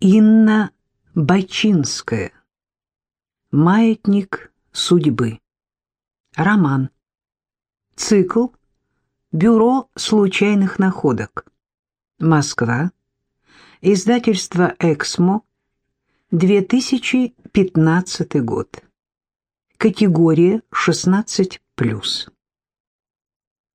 Инна Бачинская. Маятник судьбы. Роман. Цикл. Бюро случайных находок. Москва. Издательство «Эксмо». 2015 год. Категория 16+.